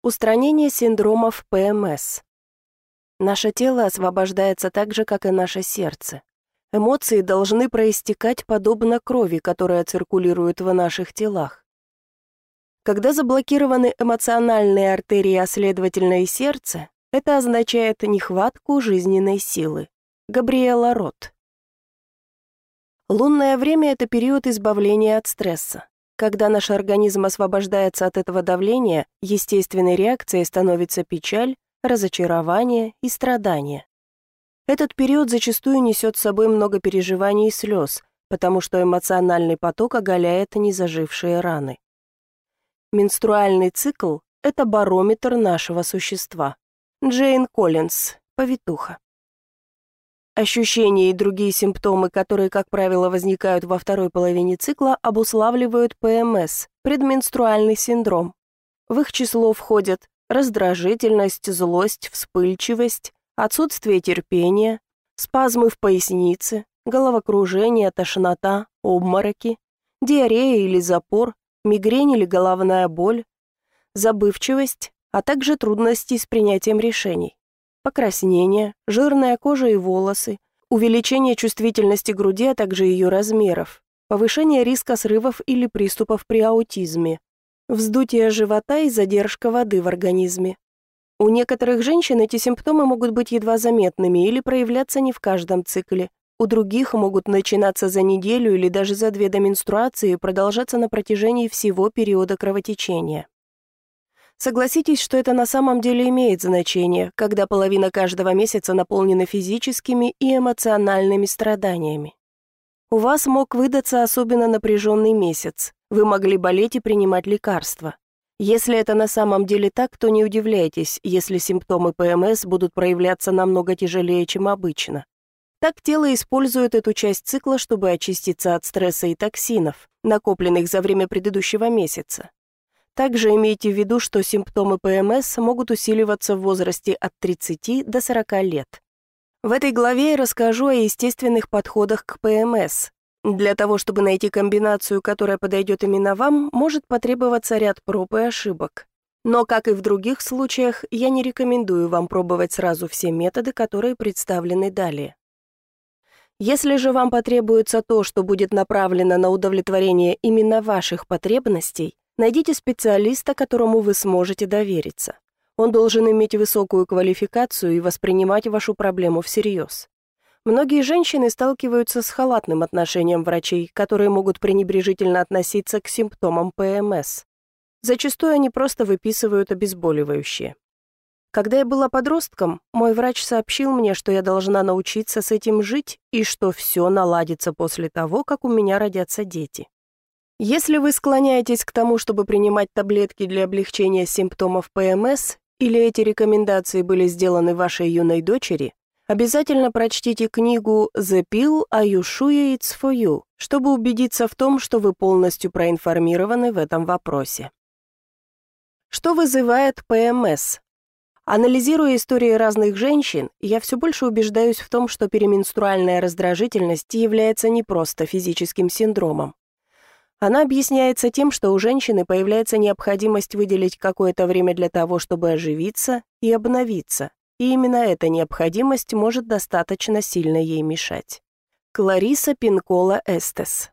Устранение синдромов ПМС. Наше тело освобождается так же, как и наше сердце. Эмоции должны проистекать подобно крови, которая циркулирует в наших телах. Когда заблокированы эмоциональные артерии, а следовательно и сердце, это означает нехватку жизненной силы. Габриэла Рот. Лунное время – это период избавления от стресса. Когда наш организм освобождается от этого давления, естественной реакцией становится печаль, разочарование и страдание. Этот период зачастую несет с собой много переживаний и слез, потому что эмоциональный поток оголяет незажившие раны. Менструальный цикл – это барометр нашего существа. Джейн Коллинз, повитуха. Ощущения и другие симптомы, которые, как правило, возникают во второй половине цикла, обуславливают ПМС, предменструальный синдром. В их число входят раздражительность, злость, вспыльчивость, отсутствие терпения, спазмы в пояснице, головокружение, тошнота, обмороки, диарея или запор, мигрень или головная боль, забывчивость, а также трудности с принятием решений покраснение, жирная кожа и волосы, увеличение чувствительности груди, а также ее размеров, повышение риска срывов или приступов при аутизме, вздутие живота и задержка воды в организме. У некоторых женщин эти симптомы могут быть едва заметными или проявляться не в каждом цикле. У других могут начинаться за неделю или даже за две до менструации и продолжаться на протяжении всего периода кровотечения. Согласитесь, что это на самом деле имеет значение, когда половина каждого месяца наполнена физическими и эмоциональными страданиями. У вас мог выдаться особенно напряженный месяц. Вы могли болеть и принимать лекарства. Если это на самом деле так, то не удивляйтесь, если симптомы ПМС будут проявляться намного тяжелее, чем обычно. Так тело использует эту часть цикла, чтобы очиститься от стресса и токсинов, накопленных за время предыдущего месяца. Также имейте в виду, что симптомы ПМС могут усиливаться в возрасте от 30 до 40 лет. В этой главе я расскажу о естественных подходах к ПМС. Для того, чтобы найти комбинацию, которая подойдет именно вам, может потребоваться ряд проб и ошибок. Но, как и в других случаях, я не рекомендую вам пробовать сразу все методы, которые представлены далее. Если же вам потребуется то, что будет направлено на удовлетворение именно ваших потребностей, Найдите специалиста, которому вы сможете довериться. Он должен иметь высокую квалификацию и воспринимать вашу проблему всерьез. Многие женщины сталкиваются с халатным отношением врачей, которые могут пренебрежительно относиться к симптомам ПМС. Зачастую они просто выписывают обезболивающие. Когда я была подростком, мой врач сообщил мне, что я должна научиться с этим жить и что все наладится после того, как у меня родятся дети. Если вы склоняетесь к тому, чтобы принимать таблетки для облегчения симптомов ПМС, или эти рекомендации были сделаны вашей юной дочери, обязательно прочтите книгу «The Pill Ayushuya It's For You», чтобы убедиться в том, что вы полностью проинформированы в этом вопросе. Что вызывает ПМС? Анализируя истории разных женщин, я все больше убеждаюсь в том, что переменструальная раздражительность является не просто физическим синдромом. Она объясняется тем, что у женщины появляется необходимость выделить какое-то время для того, чтобы оживиться и обновиться, и именно эта необходимость может достаточно сильно ей мешать. Клариса Пинкола Эстес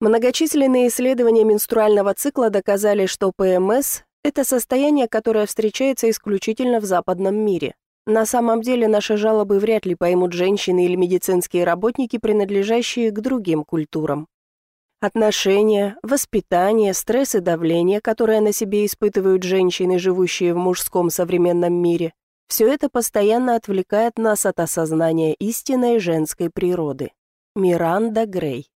Многочисленные исследования менструального цикла доказали, что ПМС – это состояние, которое встречается исключительно в западном мире. На самом деле наши жалобы вряд ли поймут женщины или медицинские работники, принадлежащие к другим культурам. Отношения, воспитание, стресс и давление, которое на себе испытывают женщины, живущие в мужском современном мире, все это постоянно отвлекает нас от осознания истинной женской природы. Миранда Грей.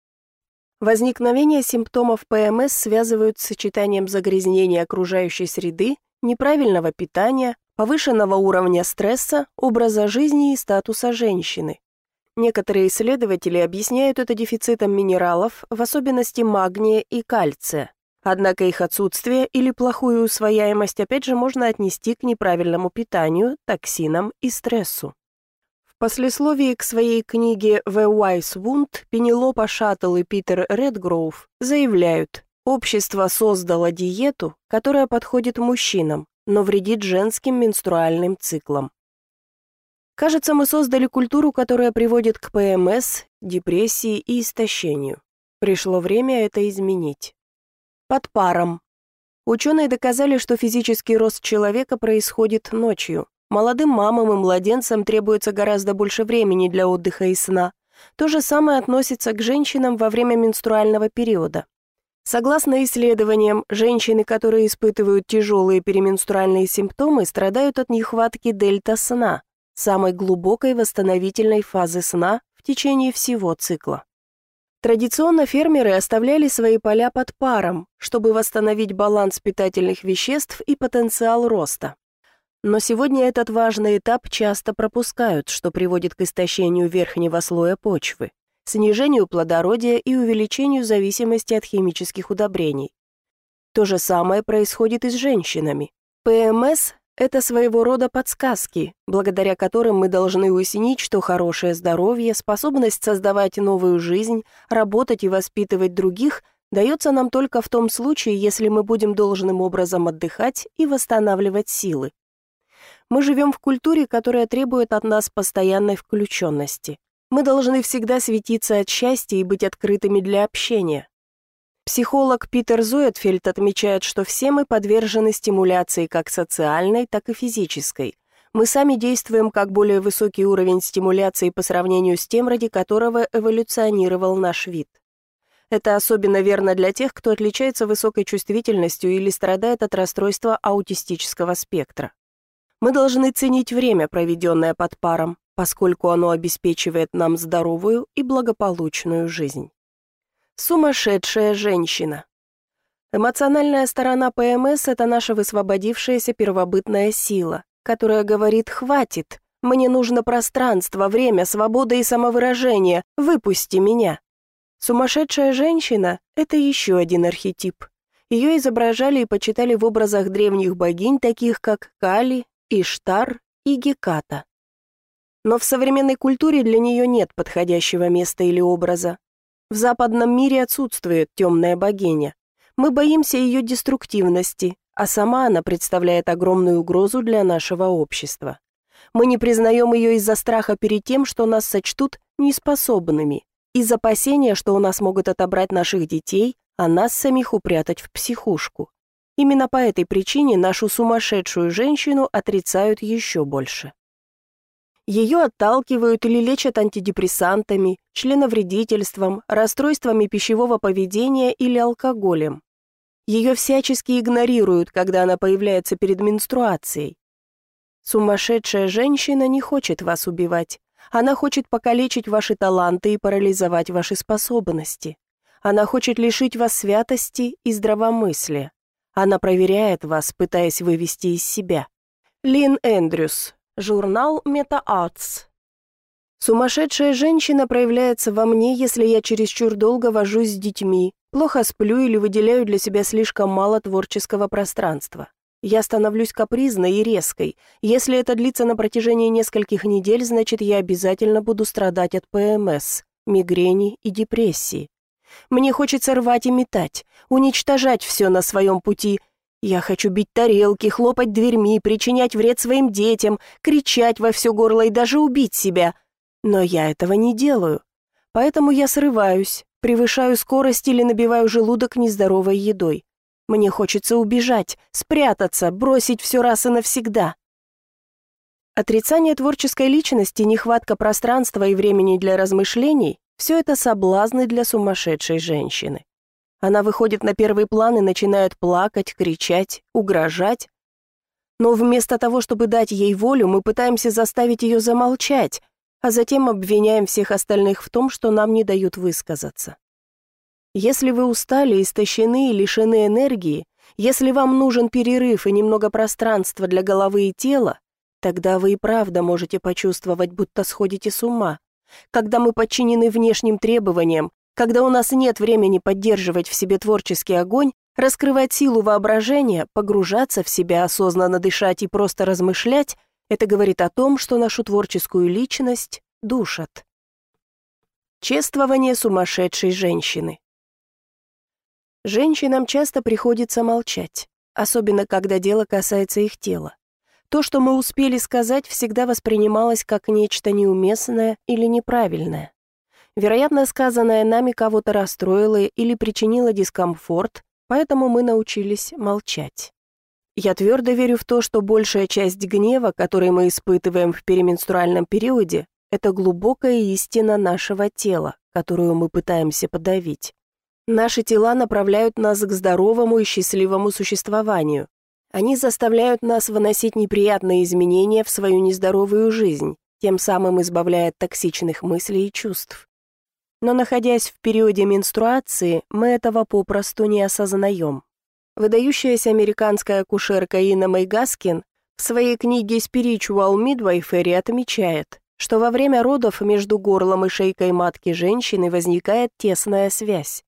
Возникновение симптомов ПМС связывают с сочетанием загрязнения окружающей среды, неправильного питания, повышенного уровня стресса, образа жизни и статуса женщины. Некоторые исследователи объясняют это дефицитом минералов, в особенности магния и кальция. Однако их отсутствие или плохую усвояемость опять же можно отнести к неправильному питанию, токсинам и стрессу. В послесловии к своей книге «The Wise Wound» Пенелопа Шаттл и Питер Редгроув заявляют, Общество создало диету, которая подходит мужчинам, но вредит женским менструальным циклам. Кажется, мы создали культуру, которая приводит к ПМС, депрессии и истощению. Пришло время это изменить. Под паром. Ученые доказали, что физический рост человека происходит ночью. Молодым мамам и младенцам требуется гораздо больше времени для отдыха и сна. То же самое относится к женщинам во время менструального периода. Согласно исследованиям, женщины, которые испытывают тяжелые переменструальные симптомы, страдают от нехватки дельта-сна, самой глубокой восстановительной фазы сна в течение всего цикла. Традиционно фермеры оставляли свои поля под паром, чтобы восстановить баланс питательных веществ и потенциал роста. Но сегодня этот важный этап часто пропускают, что приводит к истощению верхнего слоя почвы, снижению плодородия и увеличению зависимости от химических удобрений. То же самое происходит и с женщинами. ПМС – это своего рода подсказки, благодаря которым мы должны уяснить, что хорошее здоровье, способность создавать новую жизнь, работать и воспитывать других дается нам только в том случае, если мы будем должным образом отдыхать и восстанавливать силы. Мы живем в культуре, которая требует от нас постоянной включенности. Мы должны всегда светиться от счастья и быть открытыми для общения. Психолог Питер Зуэтфельд отмечает, что все мы подвержены стимуляции как социальной, так и физической. Мы сами действуем как более высокий уровень стимуляции по сравнению с тем, ради которого эволюционировал наш вид. Это особенно верно для тех, кто отличается высокой чувствительностью или страдает от расстройства аутистического спектра. Мы должны ценить время, проведенное под паром, поскольку оно обеспечивает нам здоровую и благополучную жизнь. Сумасшедшая женщина. Эмоциональная сторона ПМС – это наша высвободившаяся первобытная сила, которая говорит «хватит», «мне нужно пространство, время, свобода и самовыражение, выпусти меня». Сумасшедшая женщина – это еще один архетип. Ее изображали и почитали в образах древних богинь, таких как Кали, Иштар и Геката. Но в современной культуре для нее нет подходящего места или образа. В западном мире отсутствует темная богиня. Мы боимся ее деструктивности, а сама она представляет огромную угрозу для нашего общества. Мы не признаем ее из-за страха перед тем, что нас сочтут неспособными, из опасения, что у нас могут отобрать наших детей, а нас самих упрятать в психушку. Именно по этой причине нашу сумасшедшую женщину отрицают еще больше. Ее отталкивают или лечат антидепрессантами, членовредительством, расстройствами пищевого поведения или алкоголем. Ее всячески игнорируют, когда она появляется перед менструацией. Сумасшедшая женщина не хочет вас убивать. Она хочет покалечить ваши таланты и парализовать ваши способности. Она хочет лишить вас святости и здравомыслия. Она проверяет вас, пытаясь вывести из себя. Лин Эндрюс, журнал «Метаартс». Сумасшедшая женщина проявляется во мне, если я чересчур долго вожусь с детьми, плохо сплю или выделяю для себя слишком мало творческого пространства. Я становлюсь капризной и резкой. Если это длится на протяжении нескольких недель, значит, я обязательно буду страдать от ПМС, мигрени и депрессии. Мне хочется рвать и метать, уничтожать все на своем пути. Я хочу бить тарелки, хлопать дверьми, причинять вред своим детям, кричать во все горло и даже убить себя. Но я этого не делаю. Поэтому я срываюсь, превышаю скорость или набиваю желудок нездоровой едой. Мне хочется убежать, спрятаться, бросить все раз и навсегда. Отрицание творческой личности, нехватка пространства и времени для размышлений все это соблазны для сумасшедшей женщины. Она выходит на первый план и начинает плакать, кричать, угрожать. Но вместо того, чтобы дать ей волю, мы пытаемся заставить ее замолчать, а затем обвиняем всех остальных в том, что нам не дают высказаться. Если вы устали, истощены и лишены энергии, если вам нужен перерыв и немного пространства для головы и тела, тогда вы и правда можете почувствовать, будто сходите с ума когда мы подчинены внешним требованиям, когда у нас нет времени поддерживать в себе творческий огонь, раскрывать силу воображения, погружаться в себя, осознанно дышать и просто размышлять, это говорит о том, что нашу творческую личность душат. Чествование сумасшедшей женщины. Женщинам часто приходится молчать, особенно когда дело касается их тела. То, что мы успели сказать, всегда воспринималось как нечто неуместное или неправильное. Вероятно, сказанное нами кого-то расстроило или причинило дискомфорт, поэтому мы научились молчать. Я твердо верю в то, что большая часть гнева, который мы испытываем в переменструальном периоде, это глубокая истина нашего тела, которую мы пытаемся подавить. Наши тела направляют нас к здоровому и счастливому существованию. Они заставляют нас выносить неприятные изменения в свою нездоровую жизнь, тем самым избавляя от токсичных мыслей и чувств. Но находясь в периоде менструации, мы этого попросту не осознаем. Выдающаяся американская акушерка Инна Майгаскин в своей книге «Spiritual Midwifery» отмечает, что во время родов между горлом и шейкой матки женщины возникает тесная связь.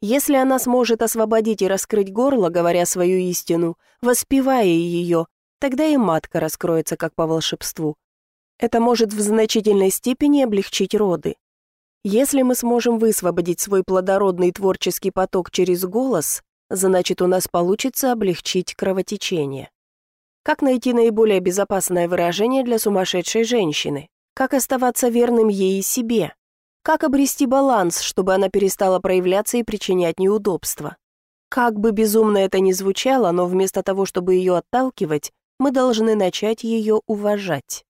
Если она сможет освободить и раскрыть горло, говоря свою истину, воспевая ее, тогда и матка раскроется как по волшебству. Это может в значительной степени облегчить роды. Если мы сможем высвободить свой плодородный творческий поток через голос, значит, у нас получится облегчить кровотечение. Как найти наиболее безопасное выражение для сумасшедшей женщины? Как оставаться верным ей и себе? Как обрести баланс, чтобы она перестала проявляться и причинять неудобства? Как бы безумно это ни звучало, но вместо того, чтобы ее отталкивать, мы должны начать ее уважать.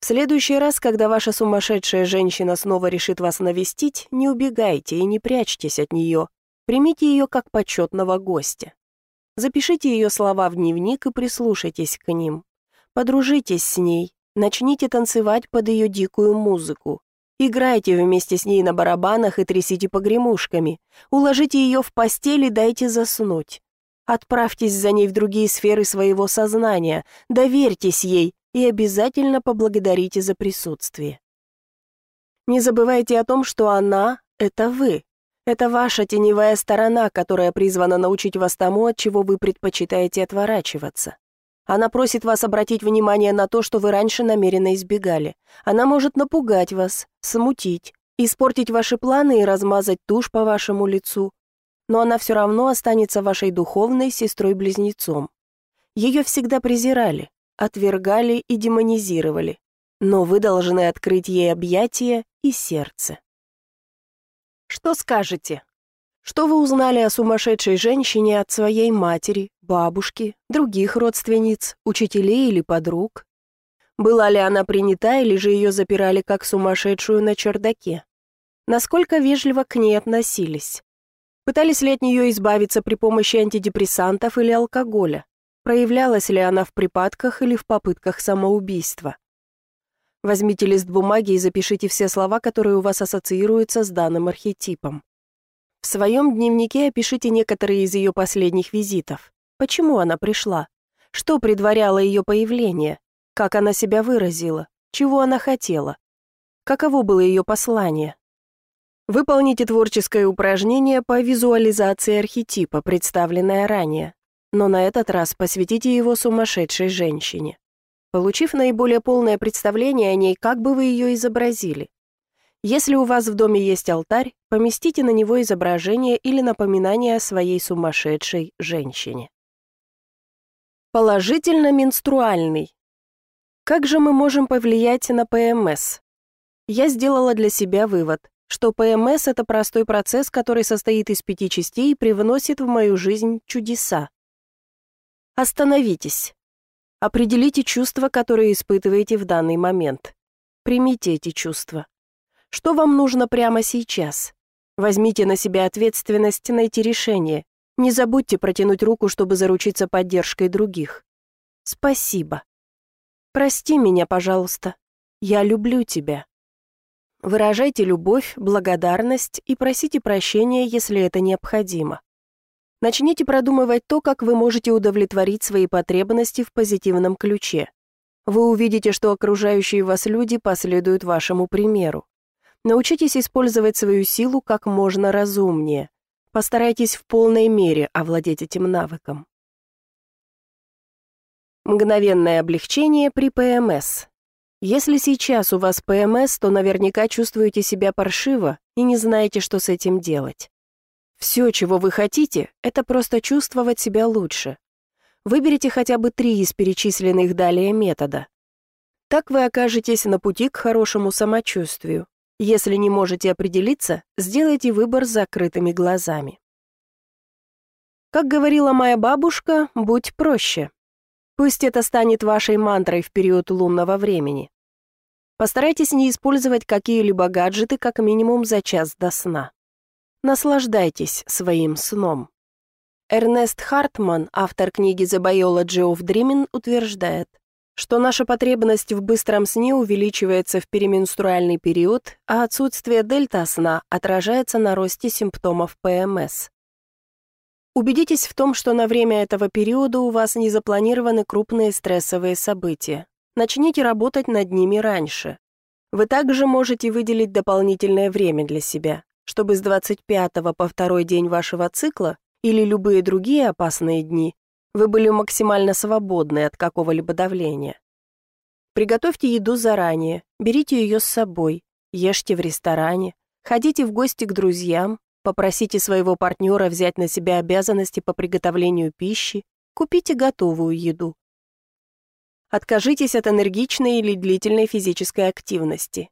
В следующий раз, когда ваша сумасшедшая женщина снова решит вас навестить, не убегайте и не прячьтесь от нее. Примите ее как почетного гостя. Запишите ее слова в дневник и прислушайтесь к ним. Подружитесь с ней, начните танцевать под ее дикую музыку. Играйте вместе с ней на барабанах и трясите погремушками. Уложите ее в постель и дайте заснуть. Отправьтесь за ней в другие сферы своего сознания, доверьтесь ей, и обязательно поблагодарите за присутствие. Не забывайте о том, что она — это вы. Это ваша теневая сторона, которая призвана научить вас тому, от чего вы предпочитаете отворачиваться. Она просит вас обратить внимание на то, что вы раньше намеренно избегали. Она может напугать вас, смутить, испортить ваши планы и размазать тушь по вашему лицу. Но она все равно останется вашей духовной сестрой-близнецом. Ее всегда презирали, отвергали и демонизировали, но вы должны открыть ей объятия и сердце. Что скажете? Что вы узнали о сумасшедшей женщине от своей матери, бабушки, других родственниц, учителей или подруг? Была ли она принята или же ее запирали как сумасшедшую на чердаке? Насколько вежливо к ней относились? Пытались ли от нее избавиться при помощи антидепрессантов или алкоголя? Проявлялась ли она в припадках или в попытках самоубийства. Возьмите лист бумаги и запишите все слова, которые у вас ассоциируются с данным архетипом. В своем дневнике опишите некоторые из ее последних визитов. Почему она пришла? Что предваряло ее появление? Как она себя выразила? Чего она хотела? Каково было ее послание? Выполните творческое упражнение по визуализации архетипа, представленное ранее но на этот раз посвятите его сумасшедшей женщине. Получив наиболее полное представление о ней, как бы вы ее изобразили? Если у вас в доме есть алтарь, поместите на него изображение или напоминание о своей сумасшедшей женщине. Положительно-менструальный. Как же мы можем повлиять на ПМС? Я сделала для себя вывод, что ПМС – это простой процесс, который состоит из пяти частей и привносит в мою жизнь чудеса. Остановитесь. Определите чувства, которые испытываете в данный момент. Примите эти чувства. Что вам нужно прямо сейчас? Возьмите на себя ответственность найти решение. Не забудьте протянуть руку, чтобы заручиться поддержкой других. Спасибо. Прости меня, пожалуйста. Я люблю тебя. Выражайте любовь, благодарность и просите прощения, если это необходимо. Начните продумывать то, как вы можете удовлетворить свои потребности в позитивном ключе. Вы увидите, что окружающие вас люди последуют вашему примеру. Научитесь использовать свою силу как можно разумнее. Постарайтесь в полной мере овладеть этим навыком. Мгновенное облегчение при ПМС. Если сейчас у вас ПМС, то наверняка чувствуете себя паршиво и не знаете, что с этим делать. Все, чего вы хотите, это просто чувствовать себя лучше. Выберите хотя бы три из перечисленных далее метода. Так вы окажетесь на пути к хорошему самочувствию. Если не можете определиться, сделайте выбор с закрытыми глазами. Как говорила моя бабушка, будь проще. Пусть это станет вашей мантрой в период лунного времени. Постарайтесь не использовать какие-либо гаджеты как минимум за час до сна. Наслаждайтесь своим сном. Эрнест Хартман, автор книги The Biology of Dreaming, утверждает, что наша потребность в быстром сне увеличивается в переменструальный период, а отсутствие дельта-сна отражается на росте симптомов ПМС. Убедитесь в том, что на время этого периода у вас не запланированы крупные стрессовые события. Начните работать над ними раньше. Вы также можете выделить дополнительное время для себя, чтобы с 25 по второй день вашего цикла или любые другие опасные дни вы были максимально свободны от какого-либо давления. Приготовьте еду заранее, берите ее с собой, ешьте в ресторане, ходите в гости к друзьям, Попросите своего партнера взять на себя обязанности по приготовлению пищи, купите готовую еду. Откажитесь от энергичной или длительной физической активности.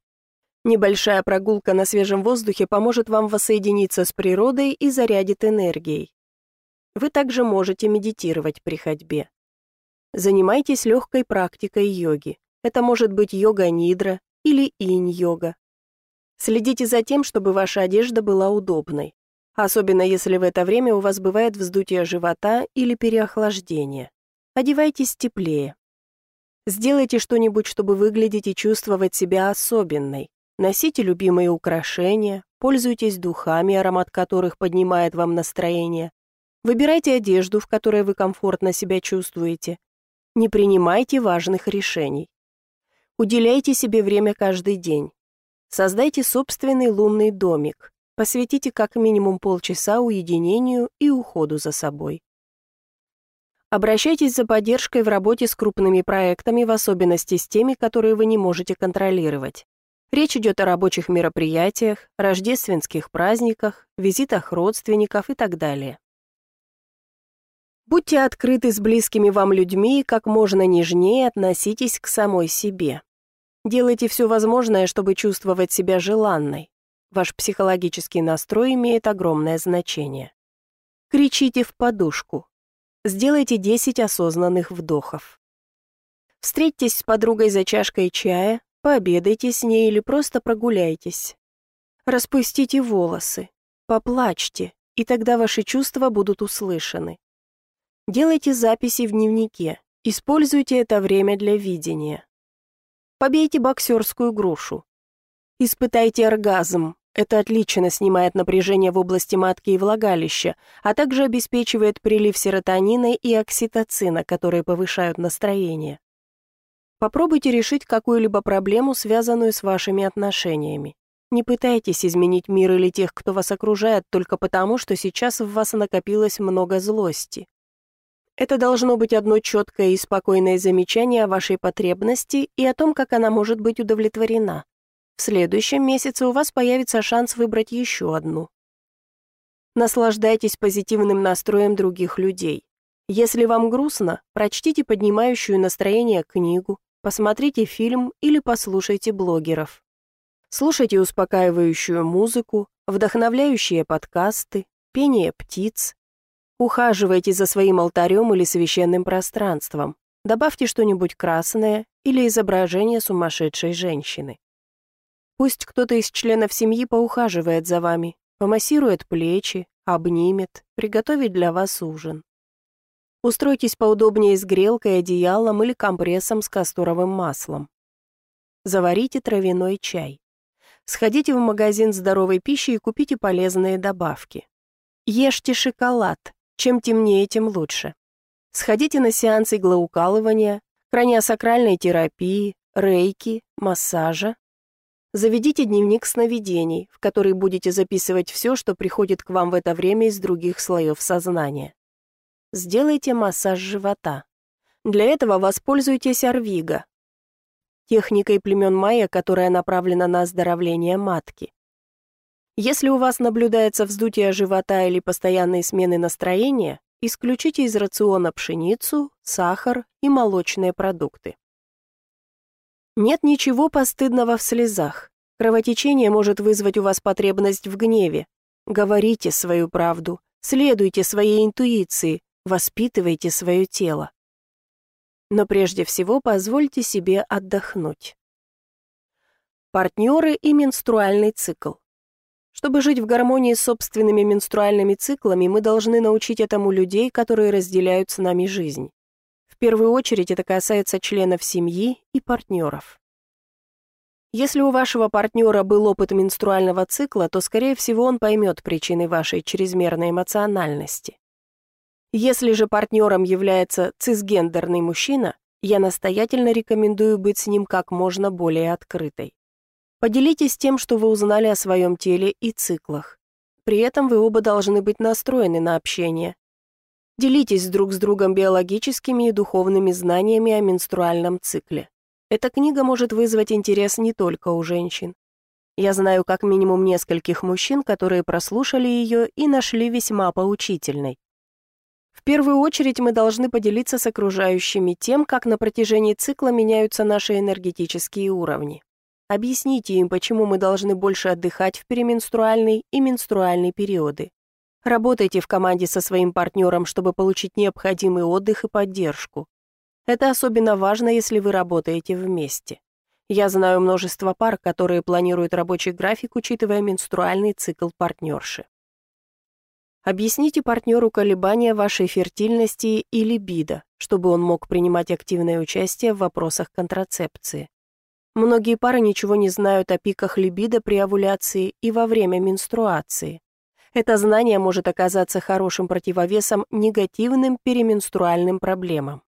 Небольшая прогулка на свежем воздухе поможет вам воссоединиться с природой и зарядит энергией. Вы также можете медитировать при ходьбе. Занимайтесь легкой практикой йоги. Это может быть йога-нидра или инь-йога. Следите за тем, чтобы ваша одежда была удобной, особенно если в это время у вас бывает вздутие живота или переохлаждение. Одевайтесь теплее. Сделайте что-нибудь, чтобы выглядеть и чувствовать себя особенной. Носите любимые украшения, пользуйтесь духами, аромат которых поднимает вам настроение. Выбирайте одежду, в которой вы комфортно себя чувствуете. Не принимайте важных решений. Уделяйте себе время каждый день. Создайте собственный лунный домик. Посвятите как минимум полчаса уединению и уходу за собой. Обращайтесь за поддержкой в работе с крупными проектами, в особенности с теми, которые вы не можете контролировать. Речь идет о рабочих мероприятиях, рождественских праздниках, визитах родственников и так далее. Будьте открыты с близкими вам людьми и как можно нежнее относитесь к самой себе. Делайте все возможное, чтобы чувствовать себя желанной. Ваш психологический настрой имеет огромное значение. Кричите в подушку. Сделайте 10 осознанных вдохов. Встретьтесь с подругой за чашкой чая, пообедайте с ней или просто прогуляйтесь. Распустите волосы, поплачьте, и тогда ваши чувства будут услышаны. Делайте записи в дневнике, используйте это время для видения. Побейте боксерскую грушу. Испытайте оргазм. Это отлично снимает напряжение в области матки и влагалища, а также обеспечивает прилив серотонина и окситоцина, которые повышают настроение. Попробуйте решить какую-либо проблему, связанную с вашими отношениями. Не пытайтесь изменить мир или тех, кто вас окружает, только потому, что сейчас в вас накопилось много злости. Это должно быть одно четкое и спокойное замечание о вашей потребности и о том, как она может быть удовлетворена. В следующем месяце у вас появится шанс выбрать еще одну. Наслаждайтесь позитивным настроем других людей. Если вам грустно, прочтите поднимающую настроение книгу, посмотрите фильм или послушайте блогеров. Слушайте успокаивающую музыку, вдохновляющие подкасты, пение птиц, Ухаживайте за своим алтарем или священным пространством. Добавьте что-нибудь красное или изображение сумасшедшей женщины. Пусть кто-то из членов семьи поухаживает за вами, помассирует плечи, обнимет, приготовит для вас ужин. Устройтесь поудобнее с грелкой, одеялом или компрессом с касторовым маслом. Заварите травяной чай. Сходите в магазин здоровой пищи и купите полезные добавки. Ешьте шоколад, чем темнее, тем лучше. Сходите на сеанс иглоукалывания, краниосакральной терапии, рейки, массажа. Заведите дневник сновидений, в который будете записывать все, что приходит к вам в это время из других слоев сознания. Сделайте массаж живота. Для этого воспользуйтесь Арвиго, техникой племен майя, которая направлена на оздоровление матки. Если у вас наблюдается вздутие живота или постоянные смены настроения, исключите из рациона пшеницу, сахар и молочные продукты. Нет ничего постыдного в слезах. Кровотечение может вызвать у вас потребность в гневе. Говорите свою правду, следуйте своей интуиции, воспитывайте свое тело. Но прежде всего позвольте себе отдохнуть. Партнеры и менструальный цикл. Чтобы жить в гармонии с собственными менструальными циклами, мы должны научить этому людей, которые разделяют с нами жизнь. В первую очередь это касается членов семьи и партнеров. Если у вашего партнера был опыт менструального цикла, то, скорее всего, он поймет причины вашей чрезмерной эмоциональности. Если же партнером является цисгендерный мужчина, я настоятельно рекомендую быть с ним как можно более открытой. Поделитесь тем, что вы узнали о своем теле и циклах. При этом вы оба должны быть настроены на общение. Делитесь друг с другом биологическими и духовными знаниями о менструальном цикле. Эта книга может вызвать интерес не только у женщин. Я знаю как минимум нескольких мужчин, которые прослушали ее и нашли весьма поучительной. Первую очередь мы должны поделиться с окружающими тем, как на протяжении цикла меняются наши энергетические уровни. Объясните им, почему мы должны больше отдыхать в переменструальный и менструальный периоды. Работайте в команде со своим партнером, чтобы получить необходимый отдых и поддержку. Это особенно важно, если вы работаете вместе. Я знаю множество пар, которые планируют рабочий график, учитывая менструальный цикл партнерши. Объясните партнеру колебания вашей фертильности и либидо, чтобы он мог принимать активное участие в вопросах контрацепции. Многие пары ничего не знают о пиках либидо при овуляции и во время менструации. Это знание может оказаться хорошим противовесом негативным переменструальным проблемам.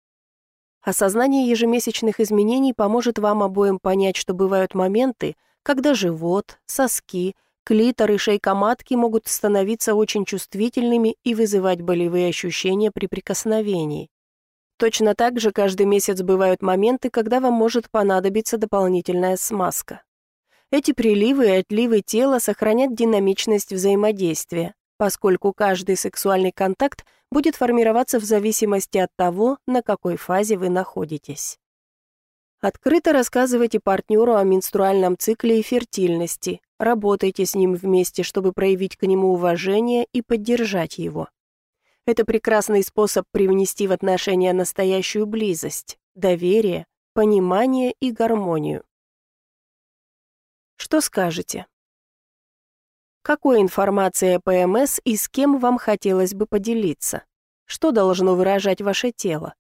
Осознание ежемесячных изменений поможет вам обоим понять, что бывают моменты, когда живот, соски, клитор и шейка матки могут становиться очень чувствительными и вызывать болевые ощущения при прикосновении. Точно так же каждый месяц бывают моменты, когда вам может понадобиться дополнительная смазка. Эти приливы и отливы тела сохранят динамичность взаимодействия, поскольку каждый сексуальный контакт будет формироваться в зависимости от того, на какой фазе вы находитесь. Открыто рассказывайте партнеру о менструальном цикле и фертильности, работайте с ним вместе, чтобы проявить к нему уважение и поддержать его. Это прекрасный способ привнести в отношения настоящую близость, доверие, понимание и гармонию. Что скажете? Какой информацией ПМС и с кем вам хотелось бы поделиться? Что должно выражать ваше тело?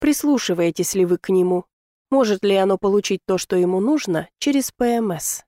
Прислушиваетесь ли вы к нему? Может ли оно получить то, что ему нужно, через ПМС?